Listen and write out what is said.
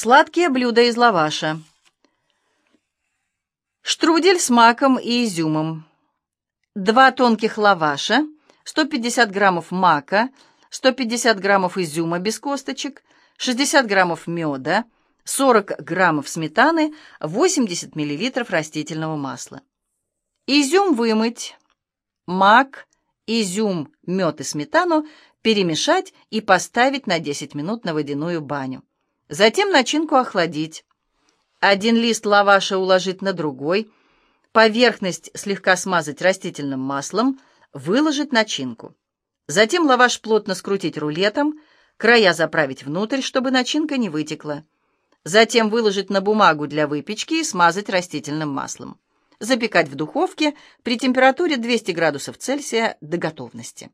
Сладкие блюда из лаваша. Штрудель с маком и изюмом. Два тонких лаваша, 150 граммов мака, 150 граммов изюма без косточек, 60 граммов меда, 40 граммов сметаны, 80 миллилитров растительного масла. Изюм вымыть, мак, изюм, мед и сметану перемешать и поставить на 10 минут на водяную баню. Затем начинку охладить. Один лист лаваша уложить на другой, поверхность слегка смазать растительным маслом, выложить начинку. Затем лаваш плотно скрутить рулетом, края заправить внутрь, чтобы начинка не вытекла. Затем выложить на бумагу для выпечки и смазать растительным маслом. Запекать в духовке при температуре 200 градусов Цельсия до готовности.